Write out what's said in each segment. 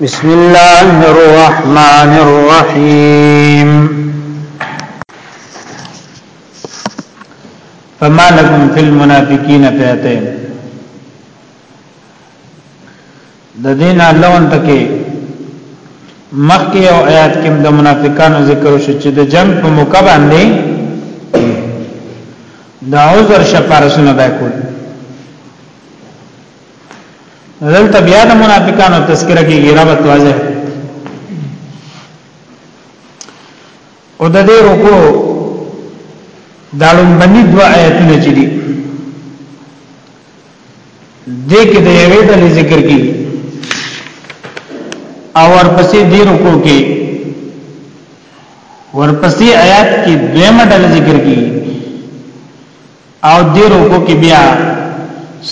بسم الله الرحمن الرحيم فما لكم في المنافقين فئتين د دین لون تکي مخکې او آیات کې د منافقانو ذکر شو چې د جنگ په موقع باندې د عذر شپارسونه به کول دلته بیا د منافقانو تذکرہ کیږي رابط واضح او د دې رکو دالم باندې دوا آیتونه چې دي دې کې د یوې د ذکر کې او ورپسې دې رکو کې ورپسې آیات کې دویمه د ذکر کې او دې رکو کې بیا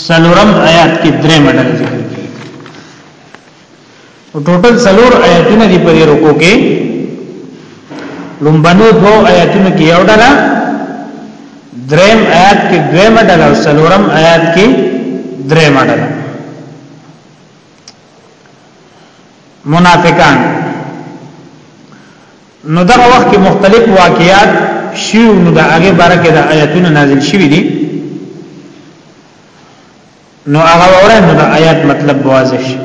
سلورم آیات کې درې مډل ذکر کړي او ټوټل سلور آیاتونه دې په دې رکو کې لومبنو دو آیاتونو کې یو ډله دریم آیات کې دوه مډل او سلورم آیات کې درې مډل منافقان نو دغه وخت کې مختلف واقعیات شیو نو د هغه باره کې د آیاتونو نازل شوي دي نو هغه وره نو د آیات مطلب واضح شي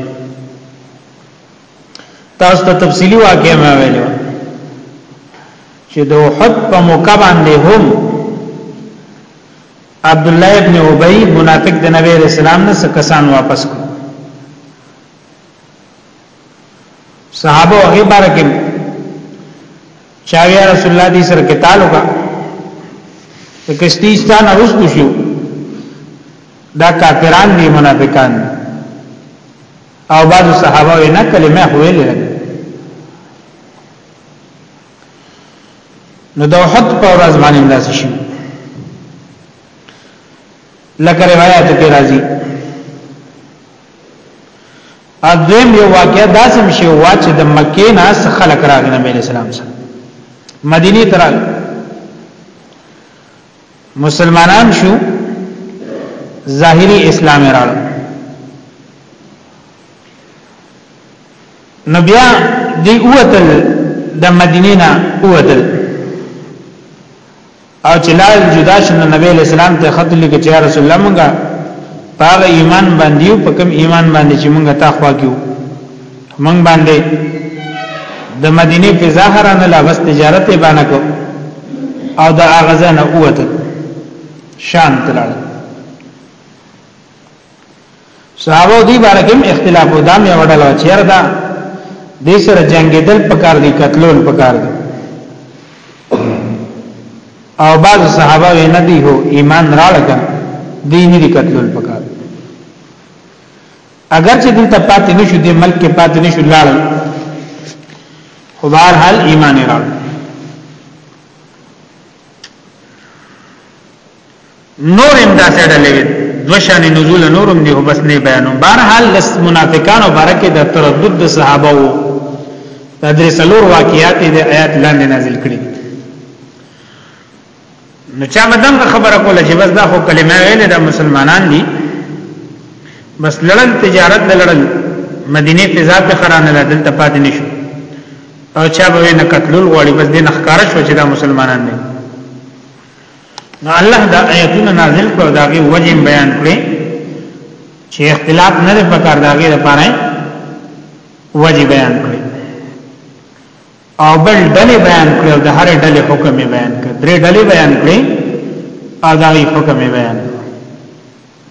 تاسو ته تفصیلی واقعې ما ویلو چې د وحد په موقع باندې هم عبد الله ابن ابي منافق د نبی رسول الله نه کسان واپس کړ صحابه او هغه بار کې چاویا رسول الله دې سره کې تعلق ده کشتیستان ارستو شو دا کافران دي منافقان دي او بعض صحابه یې نه کلمه ویلې نو د وحد په ورځ باندې انداز شي لکه روایت کې راځي او دویم یو واقعا داسم شی وا چې د مکې نه څخه خلک راغلي نبی علیہ السلام سره مدینه تر مسلمانان شو ظاهری اسلام راړ نو بیا دی اوتل د مدینه نه اوتل او چې لال جدا شنو نبی علیہ السلام ته خط لیکي چې رسول الله مونږه پاغه ایمان باندې په کوم ایمان باندې چې مونږه تا خوا کیو مونږ باندې د مدینه په ظاهر نه لا بس تجارت باندې کو او د اغزنه اوته شان تلل صحابه دی بارکم اختلاف او دام یو ډول چیر دا د سره جنگیدل پکار دي قتلول پکار دي او بعض صحابه نه دی هو ایمان راړکا دین دي قتلول پکار اگر چې دلته پاتې نشو د ملک کې پاتې نشو لاړ خو بهر حال ایمان راړ نور هم داسې ډلې وي دو شان نزول نورم دی خو بس نه بیانوم بهرحال لس منافقانو بارکه د تردد د صحابه وو د درې سلور واقعیات د آیات لاندې نازل کړي نو چا مدام خبره کوله چې بس دا خو کلمه ویل د مسلمانان دي بس لړل تجارت لړل مدینه فضا په خرانه لدل ته پاتې نشو او چا به نه قتلول غواړي بس دې نخکارش و چې دا مسلمانان دي نو الله دا آیتونه نازل کړو دا غي وجه بیان کړي چې اختلاف نه لري پکار دا غي لپاره وجه بیان کړي او بل ډلې بیان کړي د هر ډلې حکم بیان کړي درې ډلې بیان کړي او دا غي حکم بیان کړي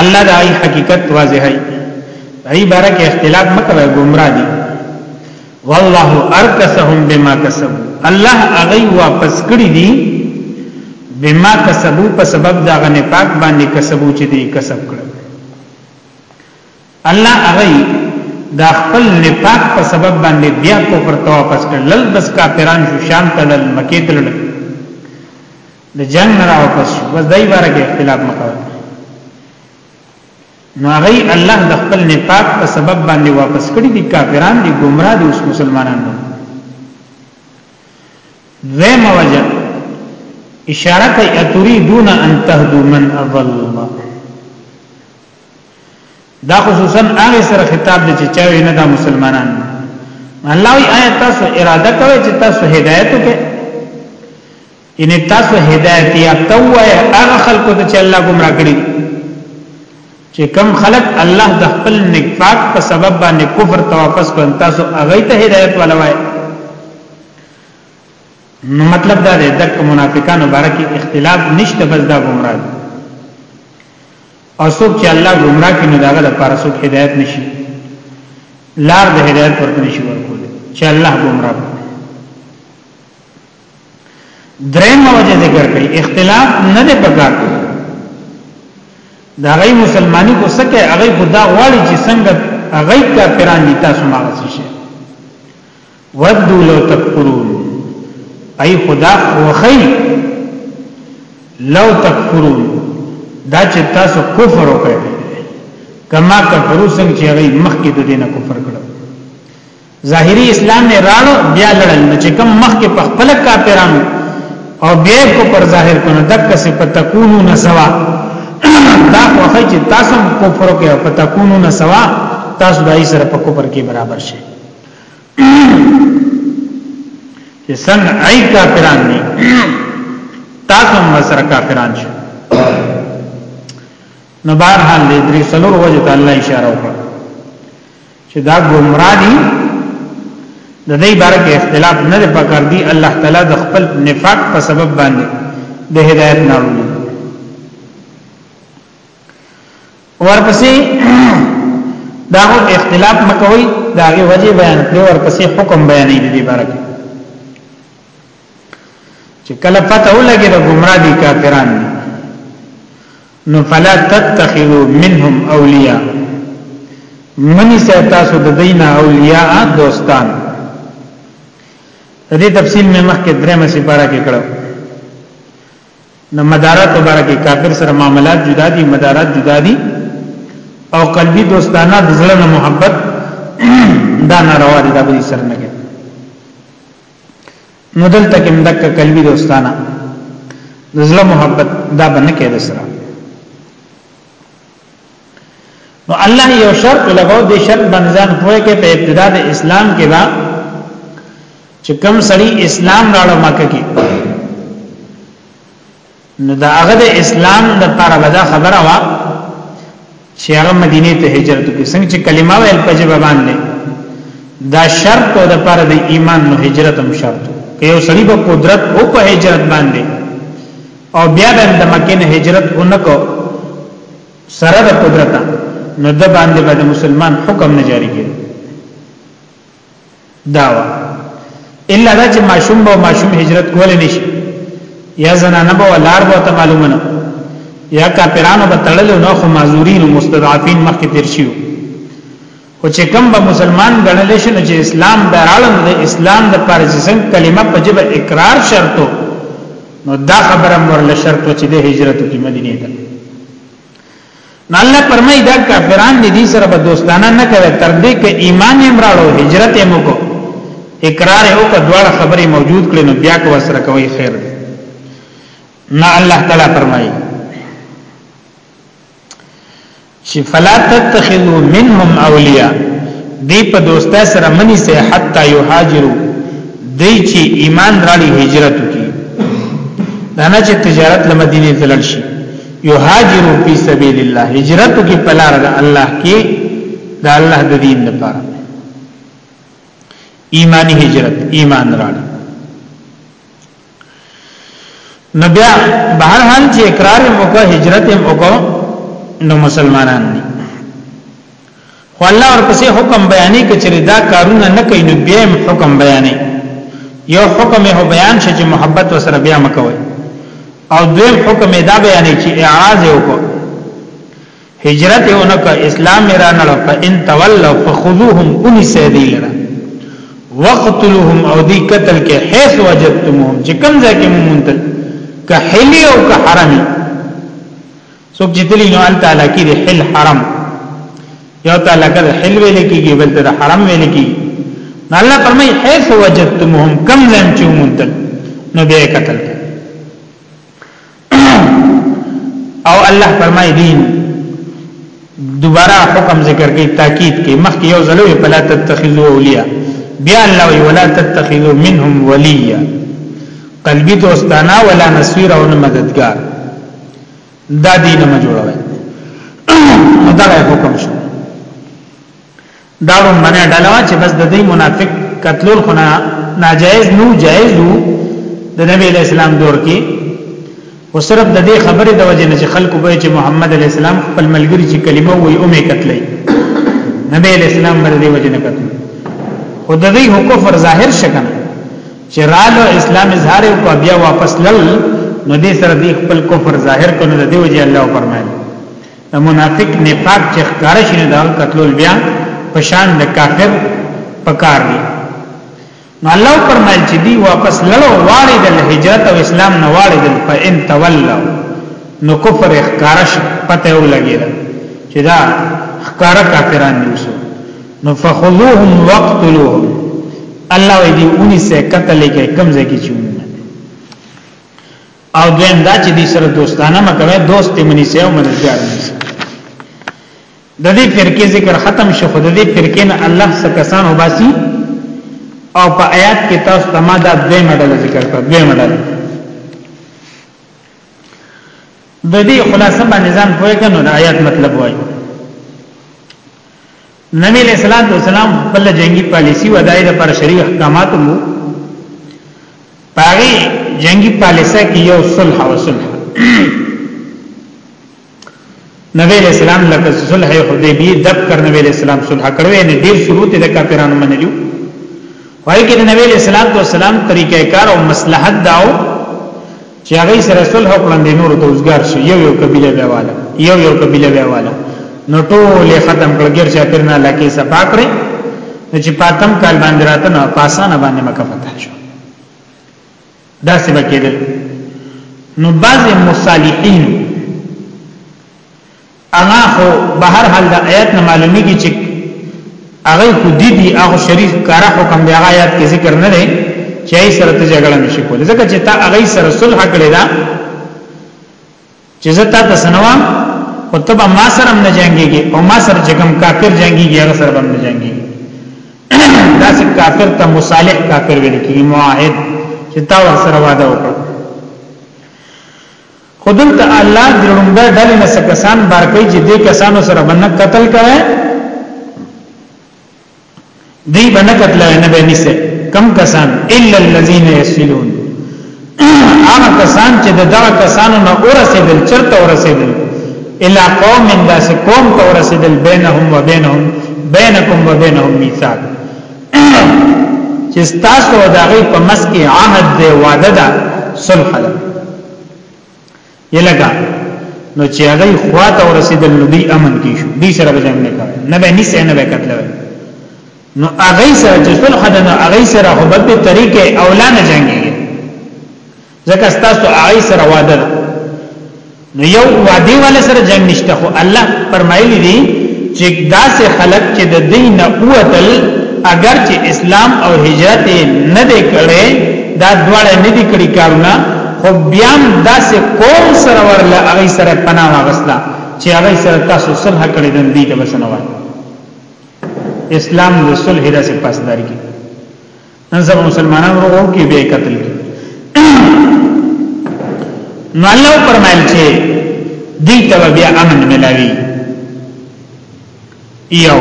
الله دا ای حقیقت واضح ای ای بارک اختلاف مکوه گمراه دی والله ارکسهم بما کسب الله اغي واپس کړی دی بما کسبو په سبب دا غنه پاک باندې کسبو چې دی کسب کړ الله اغي دا خپل نفاق په سبب باندې بیا کو پر تو واپس کړ لل بس کافرانو شام تل مکه تل د جنگ نه راوپس شو بس دای باره کې اختلاف مکوه نو هغه الله د خپل نفاق په سبب باندې واپس کړی دي کافران دي گمراه دي اوس مسلمانان دي زم وجه اشاره کوي اتريدون ان تهدو من اضل الله دا خصوصا هغه سره خطاب دي چې چاوي نه دا مسلمانان الله وی آیت تاسو اراده کوي چې تاسو هدایت وکړي ان تاسو هدایت یا توای هغه خلکو ته چې الله گمراه کړی چې کم خلق الله د خپل نفاق په سبب باندې کفر ته واپس کړ تاسو هغه ته هدایت ولوای نو مطلب دا دی دک منافقان مبارک اختلاف نشته بس دا گمراه او څوک چې الله گمراه کینو داغه د پاره څوک هدایت نشي لار د هدایت ورته نشي ورکول چې الله گمراه درېمه وجه ذکر کړي اختلاف نه دی پکار دا غي مسلمانۍ کو سکه هغه خدا غواړي چې څنګه هغه کافران دي تاسو ما غسی شي ودو لو تکفرون ای خدا وخی لو تکفرون دا چې تاسو کفر وکړي کما کفرو څنګه چې هغه مخکې د دینه کفر کړو ظاهری اسلام یې راړو بیا لړل نو چې کم مخ کې په خپل کافرانو او بیا کو پر ظاهر کنه دک سي پتکونو نسوا دا خوخه چې تاسو کفر کې او پتکونو نسوا تاسو دای سره په کفر کې برابر شي چې څنګه ای کافران دي تاسو هم سره کافران شي نو بهر حال دې درې سلور وجه ته الله اشاره وکړه چې دا ګمرا دي د دې باره کې اختلاف نه دی پکار دی الله تعالی د خپل نفاق په سبب باندې د هدایت نه وروړي ورپسې دا هو اختلاف مکوي دا غي وجه بیان کړو ورپسې حکم بیانې دي باره کې چې کله پته ولګي د گمراه دي کافران نو فلا تتخذوا منهم اولیاء منی سه تاسو د دینه اولیاء دوستان دې تفصیل مې مخکې درې مې سپاره کې کړو نو مدارات مبارکه کافر سره معاملات جدا دي مدارات جدا دي او قلبي دوستانه د زړه محبت دا ناروا دي دا به سر نه نو دلته کوم دک قلبي دوستانه زړه محبت دا بنه کې د سره نو الله یو شرط لګاو د شرط بنځان پوهه کې په ابتدا د اسلام کې با چې کم سړی اسلام راړو مکه کې نو دا هغه د اسلام د لپاره بدا خبره وا چې هغه مدینه ته هجرت وکړي څنګه چې کلمه ویل په جبه باندې دا شرط او د لپاره د ایمان نو هجرت هم شرط که یو سړي په قدرت او په هجرت باندې او بیا د مکه نه هجرت اونکو سره د قدرت نو د باندې باندې مسلمان حکم نه جاری کړي دا و الا دا چې ماشوم به ماشوم هجرت کول نشي یا زنانه به لار به ته معلومه نه یا کافرانو به تړل نو خو معذورین مستضعفین مخکې تیر شي او چې کم به مسلمان ګڼل شي نو چې اسلام دراړم د اسلام د پر جسم کلمه په جبه اقرار شرطو نو دا خبره مرله شرط چې د هجرت کی مدینه ته نو الله فرمای دا کافران دي سره به دوستانه نه کوي تر دې کې ایمان یې مراړو هجرت یې موکو اقرار یې وکړ دواړه خبرې موجود کړي نو بیا کو سره کوي خیر دی نه الله تعالی فرمایي چې فلا تتخذوا منهم اولیاء دی په دوستا سره منی سه حتا یهاجروا دی چې ایمان راړي هجرت کی دا نه چې تجارت لمدینه تلل شي یهاجروا فی سبیل الله هجرت کی پلار د الله کی د الله د دین لپاره ایمانی هجرت ایمان راړ نو بیا بهر حال چې اقرار موکو هجرت موکو نو مسلمانان دي خو الله ورپسې حکم بیانې کچري دا کارونه نه کوي نو بیا حکم بیانې یو حکم یې بیان شې چې محبت وسره بیا مکوي او دویم حکم دا بیانې چې اعراض وکړي هجرت اونکا اسلام را نړو په ان تولوا فخذوهم اونی سیدی لرا وقتلوهم او دی قتل کې حيث وجدتموهم چې کوم ځای کې مونږ که حلی او که حرمی څوک چې تللی نو هلته علاقې د حل حرم یو ته علاقه د حل ویل کېږي بل ته د حرم ویل کېږي نو الله فرمایي حيث وجدتمهم کم لم چومتل نو به قتل او الله فرمایي دین دوباره حکم ذکر کوي تاکید کوي مخکې یو ځلوي فلا تتخذوا اولیاء بیا الله وی ولا تتخذوا منهم وليا قلبی دوستانا ولا نصير او مددگار دا دین ما جوړوي نو دا حکم شو دا لمنه ډلوا چې بس د دې منافق قتلول خو نه ناجایز نو جایز وو د نبی اسلام دور کې او صرف د دې خبرې د وجه نه چې خلکو به چې محمد علی السلام خپل ملګری چې کلمه وایي او مې قتلې نبی علی السلام باندې وجه نه قتل خو د دې حکم پر ظاهر شکنه چې رالو اسلام اظهار او بیا واپس لل نو دې سره دې خپل کفر ظاهر کړو د دې وجه الله فرمایي د منافق نفاق چې ښکار شي نه دا قتلول بیا په شان د کافر پکار دي نو الله فرمایي چې دې واپس لړو واړې د هجرت او اسلام نه واړې د فإن تولوا نو کفر ښکار شي پته ولګي چې دا ښکار کافران دي نو فخذوهم وقتلوهم الله وی دی اونی سے قتل کې کم ځای کې چونه او دویم دا چې دې سره دوستانه مکوي دوست منی سه او مددګار منی سه د دې فرقې ذکر ختم شو خو د دې فرقې نه الله څخه کسان وباسي او په آیات کې تاسو ته ما دا دوی مډل ذکر کړ دوی مډل د دې خلاصه باندې ځان پوهه کنو د آیات مطلب وایي نبی علیہ الصلوۃ والسلام خپل جنگي پالیسی و دایره پر شریع احکامات وو پاغي جنگي پالیسه کې یو صلح او صلح نبی علیہ السلام لکه صلح حدیبیه دب کر نبی علیہ السلام صلح کړو نه ډیر شروط د کافرانو منلو وای کې نبی علیہ السلام طریقې کار او مصلحت داو چې هغه سره صلح وکړم د نور ته وزګار شي یو یو قبيله به والا یو یو قبيله به والا نو ټول ختم کړ ګر چې پر نه لکه صفا کړې چې پاتم کال باندې راته نه پاسانه باندې مکه فتح شو دا څه بکیدل نو بعض مصالحین اما خو بهر حال د آیات نه معلومیږي چې هغه خو دي دي هغه شریف کار حکم دی هغه آیات کې ذکر نه دی چې ای سره ته جګړه نشي کولای ځکه چې تا هغه سره صلح کړی دا چې زتا ته سنوام او تب ما سره نه جنگيږي او ما سره چې کوم کافر جنگيږي هغه سره باندې جنگيږي دا چې کافر ته مصالح کافر ویل کیږي معاهد چې تا ور سره وعده وکړه خو دلته الله د لومبه ډلې نه څه کسان بار کوي چې دې کسانو سره باندې قتل کوي دې باندې قتل نه به نيسه کم کسان الا الذين يسلون هغه کسان چې د دغه کسانو نه اورسېدل چرته اورسېدل الا قوم من داس قوم ته اورسېدل بينهم وبينهم بينكم وبينهم ميثاق چې تاسو دغه په مسکه عهد دی وعده ده صلح ده یلګه نو چې هغه خواته ورسېدل نو دی امن کې شو دی سره به جنگ نه کوي نه به نسې نه به قتل نو هغه سره چې صلح ده نو هغه سره هو به طریقې اولا نه جنگي ځکه تاسو هغه سره وعده ده نو یو وعده والا سره جنگ نشته خو الله فرمایلی دی چې داسې خلق چې د دین اوتل اگر چې اسلام او هجرت نه دی کړي دا دواړه نه دي کړی کارونه خو بیا داسې قوم سره ورله هغه سره پناه واغستا چې هغه سره تاسو صلح کړی دن دي ته بسنه وای اسلام د صلح داسې پاسداري کې نن زمو مسلمانان ورو کې به قتل کې نو الله فرمایل چې دې ته بیا امن ملاوي یو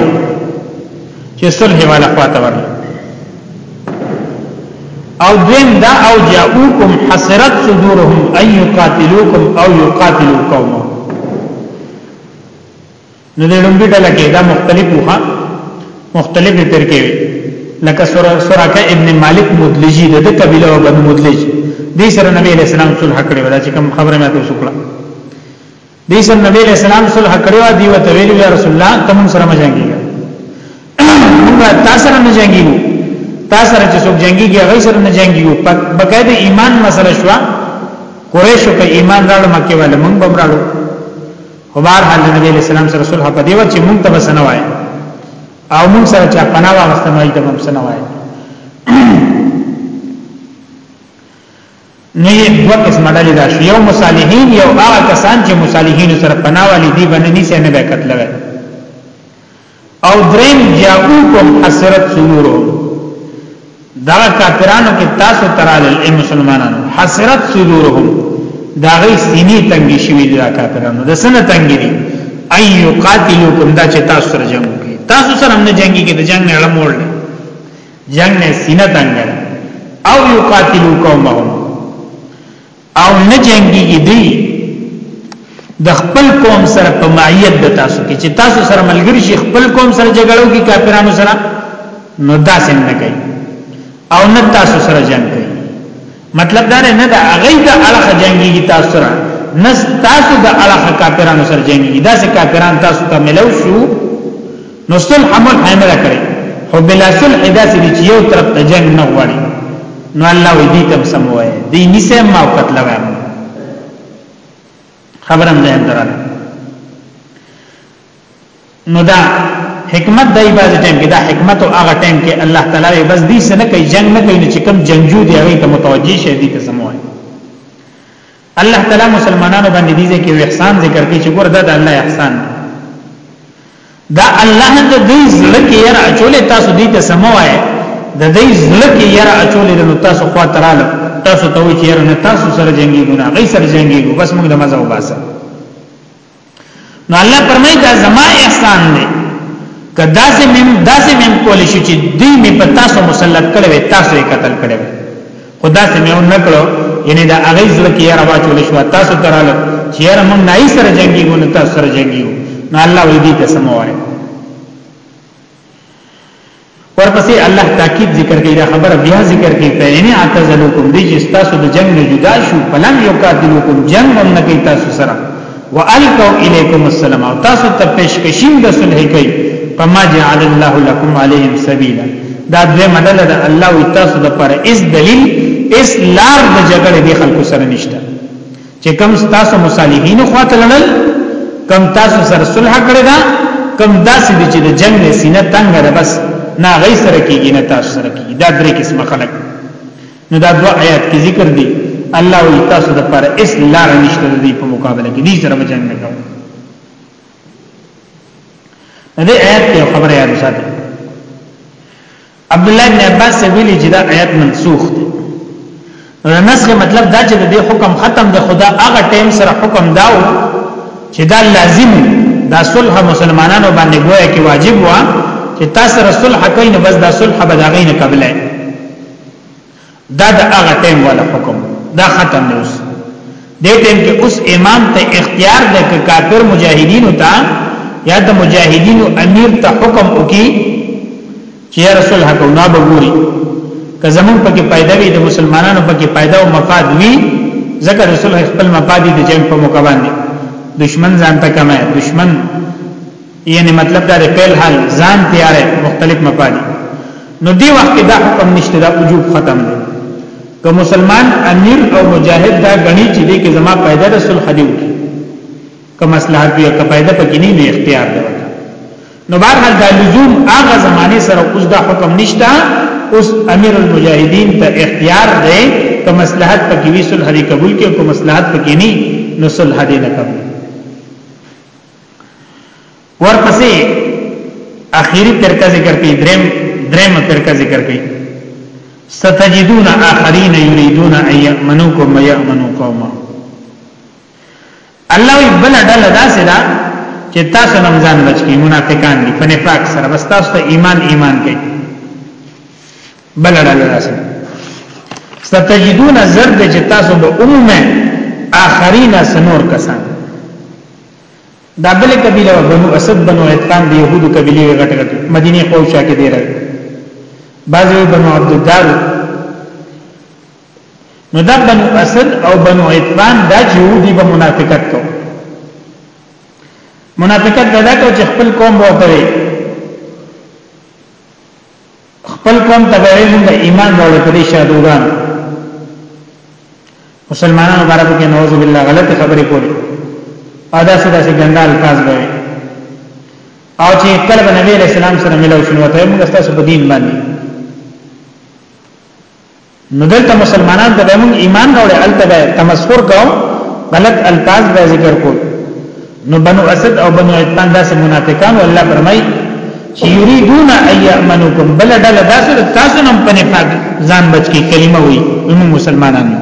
چې صلح والا خواته ور او دویم دا او جاءوکم حسرت صدورهم ان یقاتلوکم او یقاتلو قومو نو د لومبي ډله کې دا مختلف وها مختلف فرقې وي لکه سورہ سورہ ابن مالک مدلجی د قبيله او بن مدلج دې سره نبی علیہ السلام صلح کړی ولا چې کوم خبره مې تاسو کړه دې سره نبی علیہ السلام صلح کړو دی او ته ویلو یا رسول الله تم سره ما جنگي موږ تاسو سره نه جنگي تاسو سره چې څوک جنگي هغه سره نه جنگي بقاعده ایمان مسله شو قریشو په ایمان راړو مکه ول موږ بمراړو خو بهر حال نبی علیہ السلام سره صلح په دیو چې موږ ته بسنه وای او موږ سره چې پناه واغستنه وای ته بسنه وای نه یې دوه قسم ډلې دا شو یو مصالحین یو هغه کسان چې مصالحین سره پناوالي دی باندې نيسه نه به قتلوي او دریم جاءوکم حسرت صدورو دا کافرانو کې تاسو ترال ای مسلمانانو حسرت صدورهم دا غي سینې تنګي شوی دا کافرانو د سنه تنګي دي اي يقاتلوکم دا چې تاسو سره جنگ کوي تاسو سره هم نه جنگي کې د جنگ نه اړه موړ جنگ نه سینه تنګ او یقاتلو قومهم او نه جنگیږي دی د خپل قوم سره په معیت د تاسو کې چې تاسو سره ملګری شي خپل قوم سره جګړو کې کافرانو سره نو داسې نه کوي او نه تاسو سره جنگ کوي مطلب دا نه دا غي د اړه جنگي تاسو سره نه تاسو د اړه کافرانو سره جنگي دا سه کافرانو تاسو ته ملو شو نو صلح عمل حامل کړي خو بلا صلح دا سه چې یو طرف ته جنگ نه غواړي نو الله وی دې تم سموي دې نسه ما وخت لګایم خبرم نه درنه نو دا حکمت دای باز ټیم کې دا حکمت او هغه ټیم کې الله تعالی بس دې سره کوي جنگ نه کوي چې کم جنگجو دی هغه ته متوجي شي دې ته سموي الله تعالی مسلمانانو باندې دې کې احسان ذکر کوي چې ګور دا د الله احسان دا الله د دې زړه کې یې راچولې تاسو دې ته سموي د دې زړه کې یې راچولې نو تاسو خوا تراله تاسو ته وی چیر نه تاسو سره جنگي ګنا غي سره جنگي ګو بس موږ د مزه وباسه نو الله فرمای دا زما احسان دی که داسې مم داسې مم کول شي چې دوی می په تاسو مسلط کړي وي تاسو یې قتل کړي خدا سه مې نه کړو یعنی دا هغه زړه کې یاره واچول شو تاسو تراله چې یاره مونږ نه یې سره جنگي ګو نه تاسو سره جنگي نو الله وې دې ته سمواره ورپسې الله تاکید ذکر کوي دا خبره بیا ذکر کوي فین اعتزلکم دې چې تاسو د جنگ نه جدا شو فلم یقاتلکم جنگ هم نه کوي تاسو سره والکو الیکم السلام او تاسو ته پیشکشیم د صلح کوي فما جعل الله لكم عليهم سبیلا دا دوی مدل د الله او تاسو د پر اس دلیل اس لار د جګړې د خلکو سره نشته چې کم تاسو مصالحین خواته لړل کم تاسو سره صلح کړی دا کم داسې دي چې د جنگ سینه تنگ ده بس نه غي سره کیږي نه تاسو سره کیږي دا درې قسم خلک نو دا دوه آیات کې ذکر دي الله وی تاسو د پر اس لار نشته دی په مقابله کې دې سره بجنګ نه کوي دې آیات کې خبره یاد ساتي عبد الله بن عباس ویلي چې دا آیت منسوخ دی نو نسخ مطلب دا چې د حکم ختم د خدا هغه ټیم سره حکم داو چې دا لازم دا صلح مسلمانانو باندې گویا کې واجب و چې تاسو رسول حقین بس دا صلح به دا غین قبلای دا د هغه ټیم والا حکم دا ختم دی اوس دې ټیم کې اوس امام ته اختیار ده چې کافر مجاهدینو ته یا د مجاهدینو امیر ته حکم وکي چې رسول حق نه بګوري که زمون پکې پیدا وي د مسلمانانو پکې پیدا او مفاد وي ذکر رسول خپل مفاد د جنگ په موقع باندې دشمن ځان ته کمه دشمن یعنی مطلب دا دی پیل حال ځان تیارې مختلف مپالي نو دی وخت کې دا حکم نشته دا وجوب ختم دی که مسلمان امیر او مجاهد دا غنی چې دې کې زما پیدا رسول خدیو کی که مصلحت وي که پیدا پکې نه وي اختیار دی نو بهر حال دا لزوم هغه زمانه سره اوس دا حکم نشته اوس امیر المجاهدین ته اختیار دی که مصلحت پکې وي صلح دی قبول کې او که مصلحت پکې نه نو صلح دی نه قبول ورپسې اخیری فرقه ذکر کړي دریم دریم فرقه ذکر کړي ستجدون اخرین یریدون ان یامنوکم ما یامنو قوم الله بل ډله داسې ده چې تاسو رمضان بچی منافقان دي په نفاق سره بس تاسو ته ایمان ایمان کوي بلړه لراسه ستجدون زرد چې تاسو به عمومه آخرین سنور کسان دا بل قبیله و بنو اسد بنو عتقان دی یهودو قبیله و غټ غټ مدینه قوشا کې دی راځي بعضی بنو عبد الدار نو دا بنو اسد او بنو عتقان دا یهودي به منافقت کو منافقت دا کو چې خپل قوم وته خپل قوم تبعی مونږ ایمان راوړل په دې شادوګان مسلمانانو مبارک کې نعوذ بالله غلط خبرې کولې ادا سدا سي ګنده الفاظ به او چې کله به نبی رسول الله سره ملو شنو ته موږ تاسو په دین باندې نو دلته مسلمانان ته به موږ ایمان راوړی الته به تمسخر کوو غلط الفاظ به ذکر کو نو بنو اسد او بنو عتبان داسې منافقان الله فرمای چې یریدون ایامنکم بل ډله داسې تاسو نن په نفاق ځان بچ کی کلمه وی موږ مسلمانان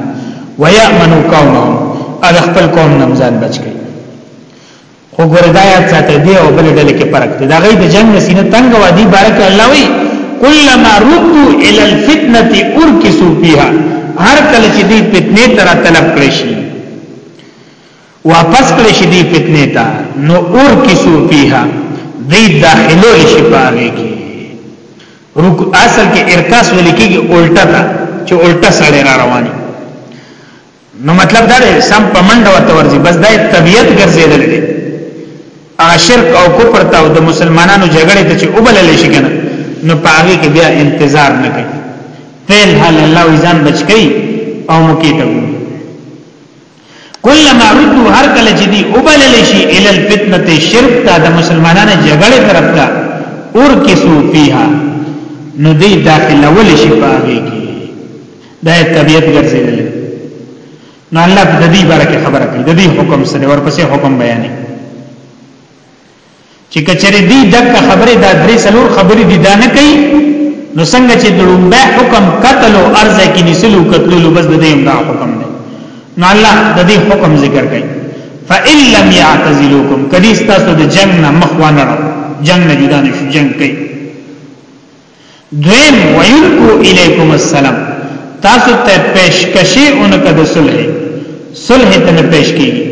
ویامنو قومهم اغه خپل قوم نن ځان بچ کی خو ګور دا یاد ساتي دی او بل ډلې کې فرق دی دا غي د جنگ سینه تنگ و دی بارک الله وی کلمہ ردو ال الفتنه ارکسو فیها هر کله چې دی فتنه تر طلب کړی شي واپس کړی شي دی فتنه ته نو ارکسو فیها دی داخلو شي پاره کې رک اصل کې ارکاس ولیکي الټا تا چې الټا سړی را رواني نو مطلب دا دی سم په منډه ورته ورځي بس دا طبيعت ګرځیدل دي هغه شرک او کفر ته او د مسلمانانو جګړې ته چې وبلل شي کنه نو پاږي کې بیا انتظار نه کوي فعل حل الله ځان بچ کوي او مکی ته کله ما ردو هر کله چې دی وبلل شي ال الفتنه شرک ته د مسلمانانو جګړې طرف ته اور کې سو پیها نو دی داخله ول شي پاږي دا طبيعت ګرځیدل نو الله د دې باره کې خبره کوي د دې حکم سره ورپسې حکم بیانې چې کچره دې دغه خبره د درې سلور خبرې دي دا نه کوي نو څنګه چې دړومبه حکم قتل او ارز کې نسلو قتل لو بس د دې امدا حکم دی نو الله د دې حکم ذکر کوي فإِن لَّمْ يَعْتَزِلُوكُمْ کدي تاسو د جنگ نه مخ وانه جنگ نه جدا نشو جنگ کوي دویم ویلکو الیکم السلام تاسو ته پیشکشی اونکه د صلح صلح ته نه پیش کیږي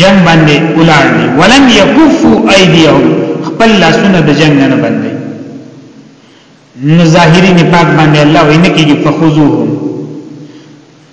جنگ باندې ولار دي ولم یکفو ایدیهم خپل لاسونه د جنگ نه باندې نو ظاهری نفاق باندې الله وینه کیږي فخذوهم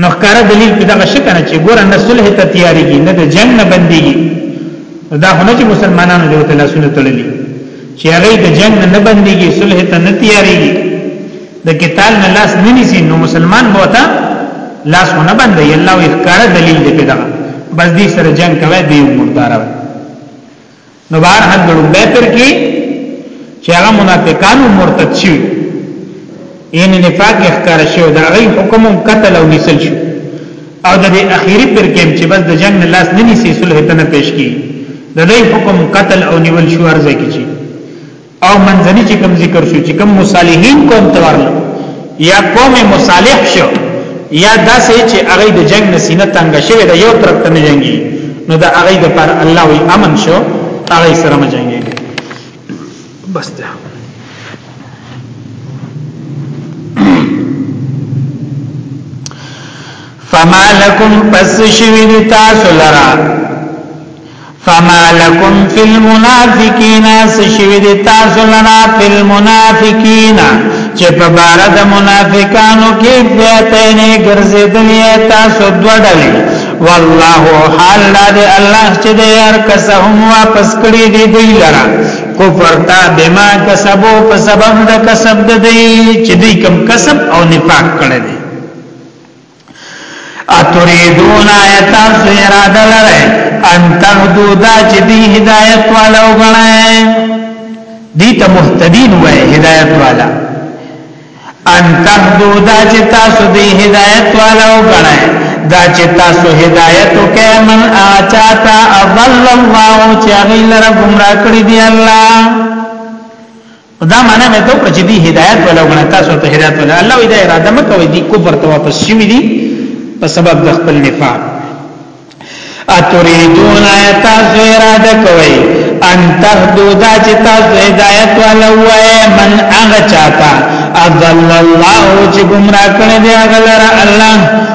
نو ښکاره دلیل په دغه شک نه چې ګور نه صلح ته تیاریږي نه د جنگ نه بنديږي دا خو نه چې مسلمانانو دې ته لاسونه تړلي چې هغه د جنگ نه بنديږي صلح ته نه تیاریږي د قتال نه لاس نه نیسي نو مسلمان بوته لاس نه بندي الله یې ښکاره دلیل دې په دغه بس دې سره جنگ کوي دې مردار وي نو بهر حال دړم به تر کې چې هغه منافقانو مرتد شي یعنی نفاق اخکار شو دا غي حکم قتل او نسل شو او د دې اخیری پر کې چې بس د جنگ لاس نه نسی صلح ته نه پیش کی د دې حکم قتل او نیول شو ارزه کی او منځنی چې کوم ذکر شو چې کوم مصالحین قوم ته ورل یا قوم مصالح شو یا داسې چې هغه د جنگ نسینه تنگ شوی د یو طرف ته نه جنگي نو دا هغه د پر الله وی امن شو هغه سره ما جنگي بس ده فما لکم پس شوی دی تاسو لرا فما لکم فی المنافقین سشوی دی تاسو لنا فی المنافقین چې په بار د منافقانو کې فیتین ګرځیدلی تاسو دوړلې والله حال دې الله چې دې هر کس هم واپس کړی دی دی لرا کفر تا بما کسبو په سبب د کسب د دی چې دې کم کسب او نفاق کړی اتریدون آیت تاسو اراده لره ان تهدو دا چې دی هدایت والا وګڼای دی ته مهتدین وای هدایت والا ان تهدو دا چې تاسو دی هدایت والا وګڼای دا چې تاسو هدایت وکې من اچاتا اضل الله چې غیر گمراه کړی دی الله دا معنا مې ته پر جدي هدایت ولا غنا تاسو ته هدایت ولا الله وی دا اراده مکوي دي کفر ته واپس شوی دي په سبب د خپل نفاق اتريدون تاسو اراده کوي ان تهدو دا چې تاسو هدایت ولا وای من هغه چاته اضل الله چې گمراه کړي دی هغه لره الله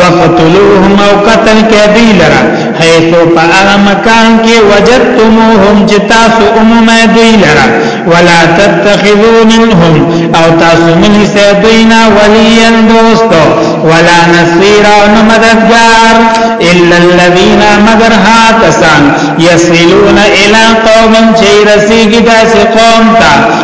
وقتلوهم او قتل کې دی لرا حيث فاغ مکان کې وجدتموهم چې تاسو عموما دی لرا ولا تتخذوا منهم او تاسو من سيدنا وليا دوست ولا نصيرا مددگار الا الذين مگر ها کسان يصلون الى قوم چې رسیږي داسې قوم ته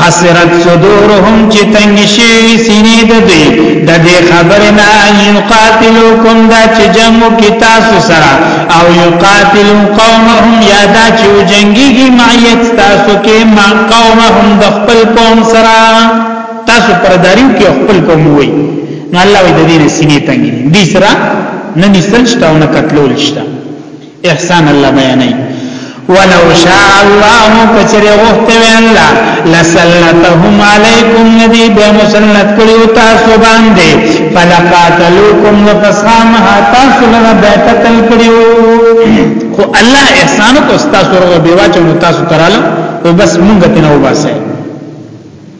حسرت صدورهم چې تنګ شي سینې د دې د دې خبرې نه یقاتلوکم دا چې جنگ کی تاسو سره او یقاتل قومهم یا دا چې جنگيږي معیت تاسو کې ما قومهم د خپل قوم سره تاسو پرداریو کې خپل قوم وای نو الله دې سینې تنګ دي سره نه نسل شته او نه قتلول شته احسان الله بیانای ولو شاء الله کچره غوښته وی الله لسلتهم علیکم ندی به مسلط کړیو تاسو باندې فلقاتلوکم نفسام تاسو لغه به قتل کړیو خو الله احسان کو تاسو ورو به واچو تاسو تراله او بس مونږ ته نه وباسه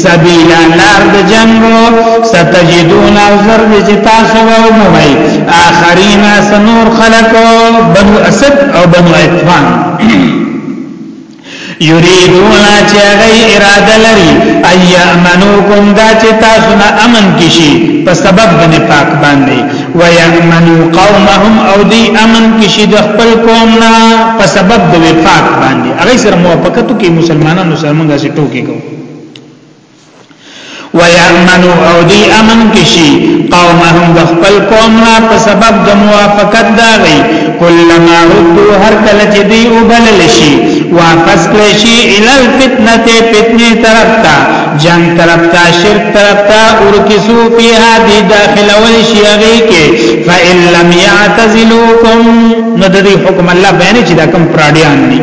سبیلا لار د جنگو ستجدون زر دې تاسو او موي اخرین سنور خلقو بنو اسد او بنو عطفان یریدون چې هغه اراده لري ايامنوکم دا چې تاسو نه امن کشي په سبب د نفاق باندې ويامنو قومهم او دی امن کشي د خپل قوم نه په سبب د وفاق باندې هغه سره موافقت کوي مسلمانانو سره موږ سره ټوکی کوو ويأمنو او دی امن کشي قومهم د خپل قومنا په سبب د موافقت داغي کلما ردو هر کله چې دی وبلل شي واپس کړي شي ال الفتنه فتنه طرف ته جنگ طرف ته شرک طرف ته اور کسو پیها دی داخل اول شي هغه کې فإن لم يعتزلوكم نو د حکم الله بیان چې دا کوم پراډیان دي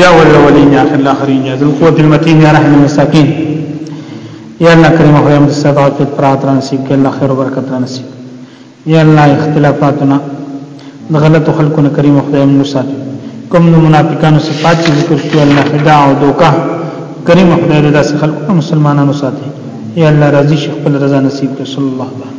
یا ولولین یا خلا خرین یا ذل قوت المتین یا رحم المساکین یا الله کریم خو هم سبا کې پرات را نصیب کې الله خیر او برکت را نصیب یا الله اختلافاتنا د غلط خلکو نه کریم خو هم نصیب کوم نو منافقانو صفات چې ذکر شو الله خدا او دوکا کریم خو دې داس خلکو مسلمانانو ساتي یا الله راضي شیخ خپل رضا نصیب کې صلی الله علیه